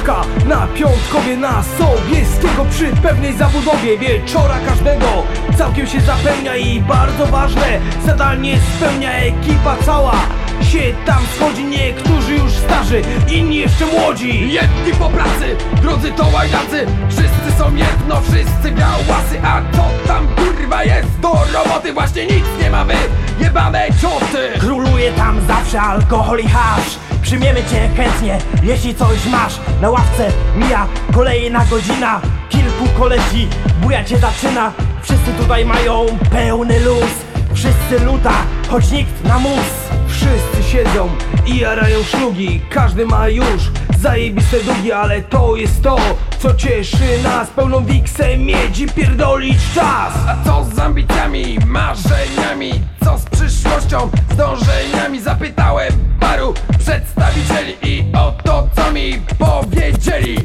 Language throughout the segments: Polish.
Stawka na piątkowie na Sobieskiego Przy pewnej zabudowie wieczora każdego. Całkiem się zapełnia i bardzo ważne Zadanie spełnia ekipa cała. Się tam schodzi niektórzy już starzy, inni jeszcze młodzi. Jedni po pracy, drudzy to łajdacy Wszyscy są jedno, wszyscy białasy A co tam kurwa jest? Do roboty? Właśnie nic nie mamy, jebane cioty. Króluje tam zawsze alkohol i hasz Przyjmiemy cię chętnie, jeśli coś masz. Na ławce mija kolejna godzina. Kilku kolesi, buja cię zaczyna. Wszyscy tutaj mają pełny luz. Wszyscy luta, choć nikt na mus Wszyscy siedzą i jarają szlugi Każdy ma już zajebiste długi Ale to jest to, co cieszy nas Pełną wiksę miedzi pierdolić czas A co z ambicjami, marzeniami? Co z przyszłością, z dążeniami? Zapytałem paru przedstawicieli I o to co mi powiedzieli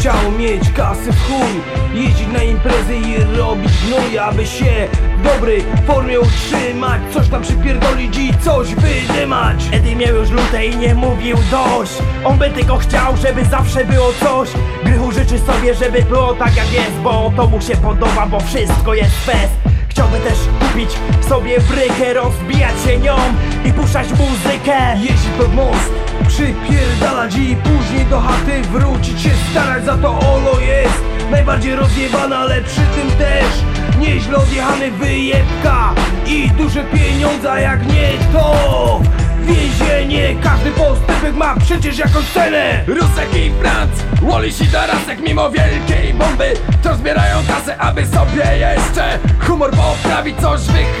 chciał mieć kasy w chuj Jeździć na imprezy i robić gnój Aby się w dobrej formie utrzymać. Coś tam przypierdolić i coś wydymać. Eddie miał już lutę i nie mówił dość. On by tylko chciał, żeby zawsze było coś. Grychu życzy sobie, żeby było tak jak jest Bo to mu się podoba, bo wszystko jest fest. Chciałby też kupić sobie brykę, rozbijać się nią i puszczać muzykę. Jeździ pod most, przypierdalać i później do chaty wrócić się starać. Za to Olo jest najbardziej rozjebana, ale przy tym też Nieźle odjechany wyjebka. I duże pieniądze, jak nie to. Więzienie, każdy postępek ma przecież jakąś cenę. Rusek i Franc, Wallis i Darasek Mimo wielkiej bomby Wciąż zbierają kasę, aby sobie jeszcze Humor poprawić, coś wychlać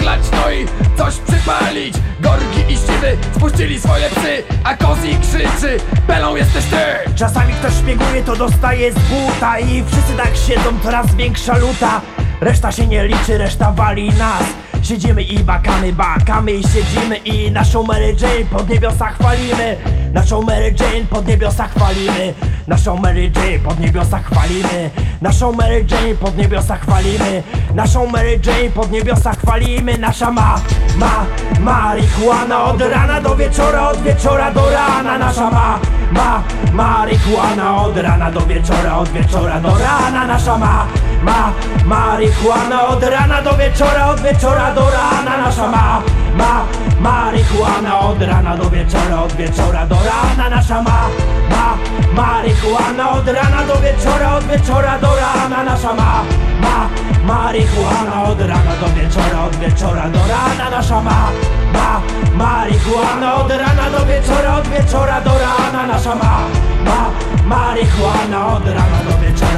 ściwy spuścili swoje psy A Kozi krzyczy, Belą jesteś ty. Czasami ktoś szpieguje, to dostaje z buta I wszyscy tak siedzą, coraz większa luta. Reszta się nie liczy, reszta wali nas Siedzimy i bakamy, bakamy i siedzimy I naszą Mary Jane pod niebiosa chwalimy. Naszą Mary Jane pod niebiosa chwalimy. Naszą Mary Jane pod niebiosa chwalimy. Naszą Mary Jane pod niebiosa chwalimy. Naszą Mary Jane pod niebiosa chwalimy. Nasza ma, ma, marihuana Od rana do wieczora, od wieczora do rana. Nasza ma, ma, marihuana Od rana do wieczora, od wieczora do rana. Nasza ma, ma, marihuana Od rana do wieczora, od wieczora do rana Nasza ma, ma, marihuana Od rana do wieczora, od wieczora do rana Nasza ma, ma, marihuana Od rana do wieczora, od wieczora do rana Nasza ma, ma, marihuana Od rana do wieczora, od wieczora do rana Nasza ma, ma, marihuana Od rana do wieczora, od wieczora do rana Nasza ma, ma, marihuana Od rana do wieczora,